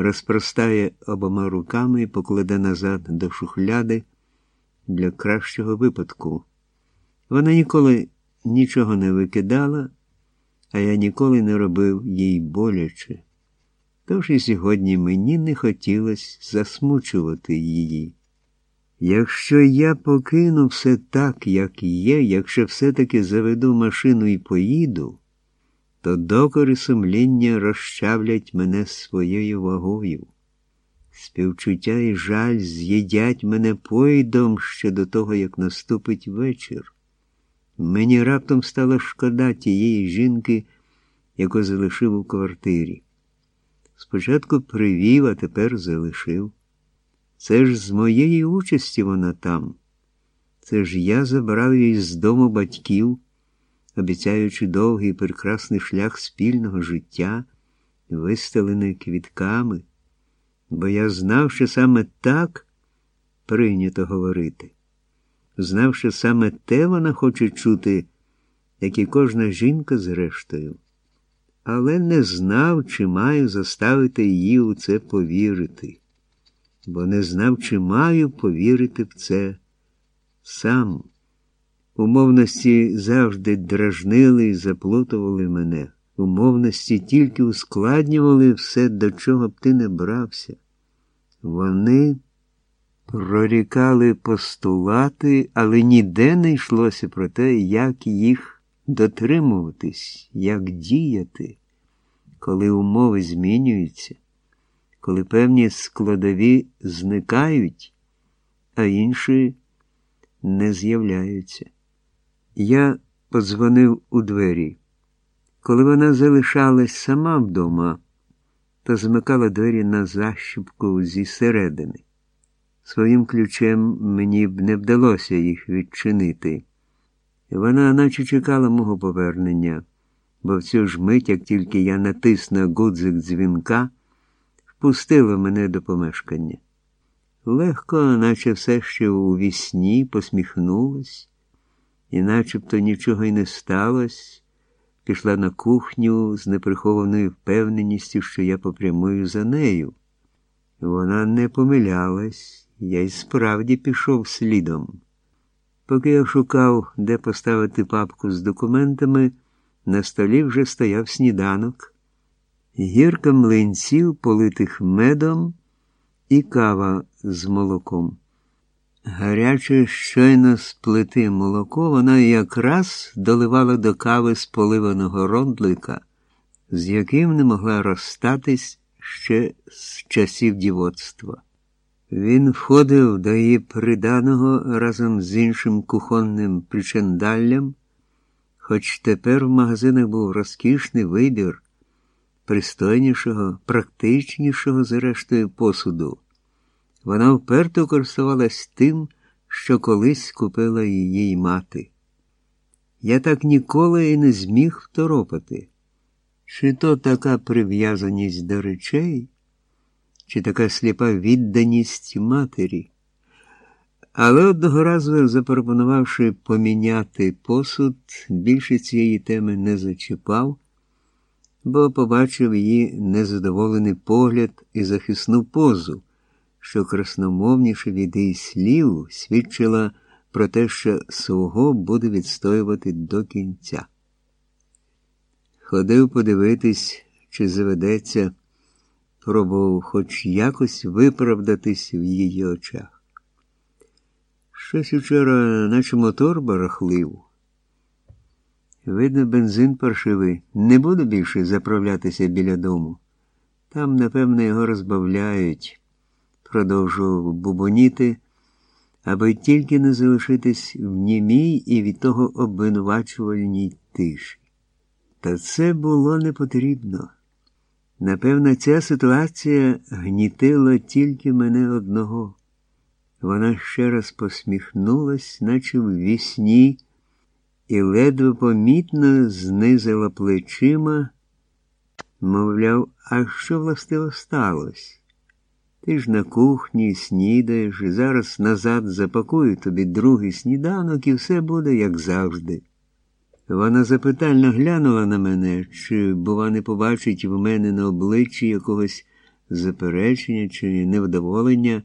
розпростає обома руками і покладе назад до шухляди для кращого випадку. Вона ніколи нічого не викидала, а я ніколи не робив їй боляче. Тож і сьогодні мені не хотілося засмучувати її. Якщо я покину все так, як є, якщо все-таки заведу машину і поїду, то докори сумління розчавлять мене своєю вагою. Співчуття і жаль з'їдять мене пойдом ще до того, як наступить вечір. Мені раптом стало шкода тієї жінки, яку залишив у квартирі. Спочатку привів, а тепер залишив. Це ж з моєї участі вона там. Це ж я забрав її з дому батьків, обіцяючи довгий прекрасний шлях спільного життя, вистелений квітками, бо я знав, що саме так прийнято говорити. Знав, що саме те вона хоче чути, як і кожна жінка зрештою, але не знав, чи маю заставити її у це повірити бо не знав, чи маю повірити в це сам. Умовності завжди дражнили і заплутували мене. Умовності тільки ускладнювали все, до чого б ти не брався. Вони прорікали постулати, але ніде не йшлося про те, як їх дотримуватись, як діяти, коли умови змінюються коли певні складові зникають, а інші не з'являються. Я подзвонив у двері. Коли вона залишалась сама вдома, то змикала двері на защіпку зі середини. Своїм ключем мені б не вдалося їх відчинити. Вона наче чекала мого повернення, бо в цю ж мить, як тільки я натисну гудзик дзвінка, пустила мене до помешкання. Легко, наче все ще у вісні, посміхнулась, і начебто нічого й не сталося, пішла на кухню з неприхованою впевненістю, що я попрямую за нею. Вона не помилялась, я й справді пішов слідом. Поки я шукав, де поставити папку з документами, на столі вже стояв сніданок гірка млинців, политих медом і кава з молоком. Гаряче щойно з плити молоко вона якраз доливала до кави з поливаного рондлика, з яким не могла розстатись ще з часів дівоцтва. Він входив до її приданого разом з іншим кухонним причандаллям, хоч тепер в магазинах був розкішний вибір пристойнішого, практичнішого, зрештою, посуду. Вона вперто користувалась тим, що колись купила її мати. Я так ніколи і не зміг второпати. Чи то така прив'язаність до речей, чи така сліпа відданість матері. Але одного разу, запропонувавши поміняти посуд, більше цієї теми не зачіпав бо побачив її незадоволений погляд і захисну позу, що красномовніше від її слів свідчила про те, що свого буде відстоювати до кінця. Ходив подивитись, чи заведеться, пробував хоч якось виправдатись в її очах. Щось учора, наче мотор барахлив. Видно, бензин паршивий. Не буду більше заправлятися біля дому. Там, напевно, його розбавляють, продовжував бубоніти, аби тільки не залишитись в німій і від того обвинувачувальній тиші. Та це було не потрібно. Напевно, ця ситуація гнітила тільки мене одного. Вона ще раз посміхнулась, наче в вісні і ледве помітно знизила плечима, мовляв, а що властиво сталося? Ти ж на кухні снідаєш і зараз назад запакую тобі другий сніданок, і все буде, як завжди. Вона запитально глянула на мене, чи, бува, не побачить в мене на обличчі якогось заперечення чи невдоволення